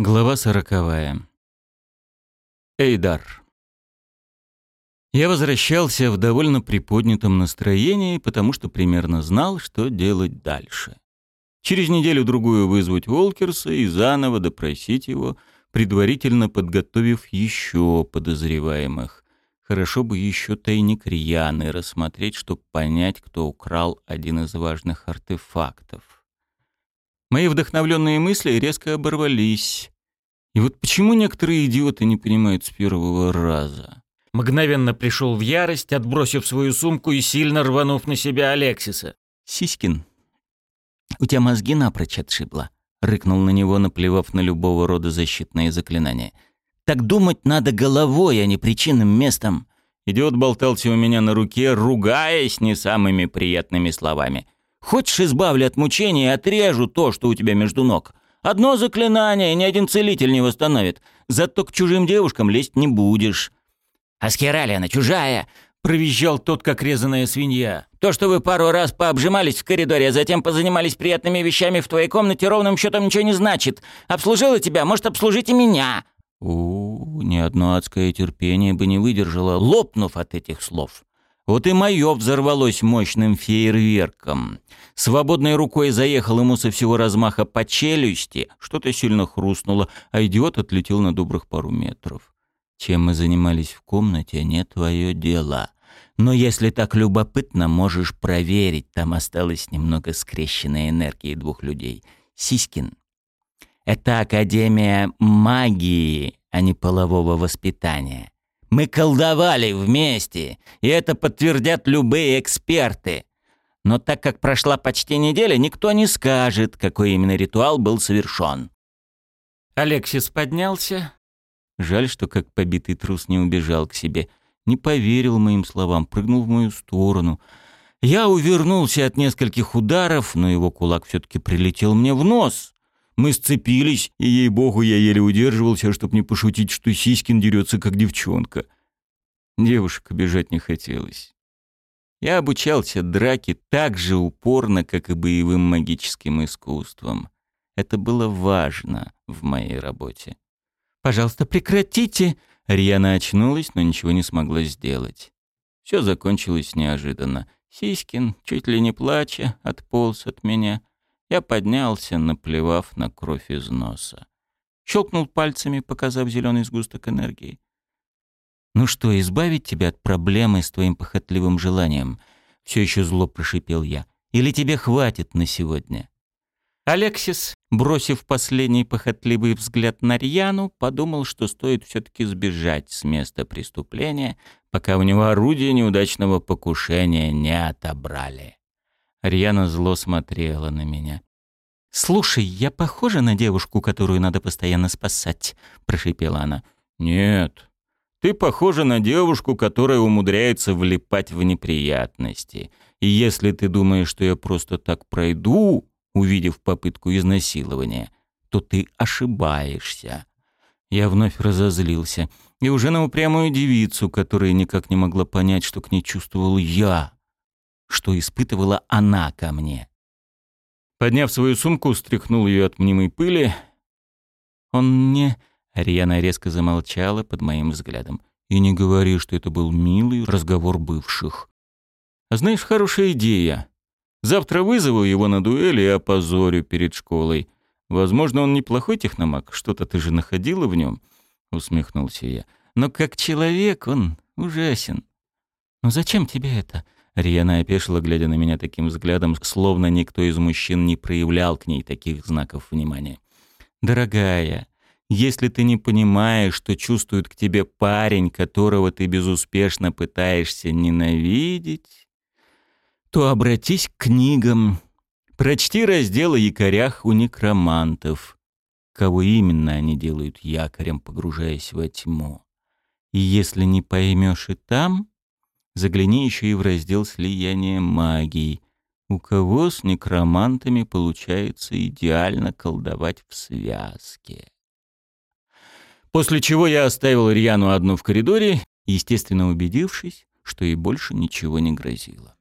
Глава сороковая. Эйдар. Я возвращался в довольно приподнятом настроении, потому что примерно знал, что делать дальше. Через неделю-другую вызвать Волкерса и заново допросить его, предварительно подготовив еще подозреваемых. Хорошо бы еще тайник Рьяны рассмотреть, чтобы понять, кто украл один из важных артефактов. Мои вдохновленные мысли резко оборвались. И вот почему некоторые идиоты не понимают с первого раза? Мгновенно пришел в ярость, отбросив свою сумку и сильно рванув на себя Алексиса. «Сиськин, у тебя мозги напрочь отшибло», — рыкнул на него, наплевав на любого рода защитные заклинания. «Так думать надо головой, а не причинным местом». Идиот болтался у меня на руке, ругаясь не самыми приятными словами — Хочешь, избавлю от мучений и отрежу то, что у тебя между ног. Одно заклинание ни один целитель не восстановит. Зато к чужим девушкам лезть не будешь». «Аскерали она чужая!» — провизжал тот, как резаная свинья. «То, что вы пару раз пообжимались в коридоре, а затем позанимались приятными вещами в твоей комнате, ровным счетом ничего не значит. Обслужила тебя, может, обслужить и меня!» У, ни одно адское терпение бы не выдержало, лопнув от этих слов. Вот и мое взорвалось мощным фейерверком. Свободной рукой заехал ему со всего размаха по челюсти, что-то сильно хрустнуло, а идиот отлетел на добрых пару метров. Чем мы занимались в комнате, не твое дело. Но если так любопытно, можешь проверить, там осталось немного скрещенной энергии двух людей. Сиськин. Это Академия магии, а не полового воспитания. Мы колдовали вместе, и это подтвердят любые эксперты. Но так как прошла почти неделя, никто не скажет, какой именно ритуал был совершен. Алексис поднялся. Жаль, что как побитый трус не убежал к себе. Не поверил моим словам, прыгнул в мою сторону. Я увернулся от нескольких ударов, но его кулак все-таки прилетел мне в нос. Мы сцепились, и, ей-богу, я еле удерживался, чтобы не пошутить, что Сиськин дерется, как девчонка. Девушек обижать не хотелось. Я обучался драке так же упорно, как и боевым магическим искусствам. Это было важно в моей работе. «Пожалуйста, прекратите!» Рьяна очнулась, но ничего не смогла сделать. Все закончилось неожиданно. Сиськин, чуть ли не плача, отполз от меня. Я поднялся, наплевав на кровь из носа. Щелкнул пальцами, показав зеленый сгусток энергии. «Ну что, избавить тебя от проблемы с твоим похотливым желанием?» Все еще зло прошипел я. «Или тебе хватит на сегодня?» Алексис, бросив последний похотливый взгляд на Рьяну, подумал, что стоит все-таки сбежать с места преступления, пока у него орудие неудачного покушения не отобрали. Рьяна зло смотрела на меня. «Слушай, я похожа на девушку, которую надо постоянно спасать?» — прошипела она. «Нет. Ты похожа на девушку, которая умудряется влипать в неприятности. И если ты думаешь, что я просто так пройду, увидев попытку изнасилования, то ты ошибаешься». Я вновь разозлился. И уже на упрямую девицу, которая никак не могла понять, что к ней чувствовал я что испытывала она ко мне. Подняв свою сумку, стряхнул ее от мнимой пыли. «Он не...» — Ариана резко замолчала под моим взглядом. «И не говори, что это был милый разговор бывших. А знаешь, хорошая идея. Завтра вызову его на дуэль и опозорю перед школой. Возможно, он неплохой техномаг, что-то ты же находила в нем?» — усмехнулся я. «Но как человек он ужасен. Ну зачем тебе это?» Риана опешила, глядя на меня таким взглядом, словно никто из мужчин не проявлял к ней таких знаков внимания. «Дорогая, если ты не понимаешь, что чувствует к тебе парень, которого ты безуспешно пытаешься ненавидеть, то обратись к книгам. Прочти раздел о якорях у некромантов. Кого именно они делают якорем, погружаясь во тьму. И если не поймешь и там, Загляни еще и в раздел слияния магии. У кого с некромантами получается идеально колдовать в связке. После чего я оставил Рьяну одну в коридоре, естественно убедившись, что ей больше ничего не грозило.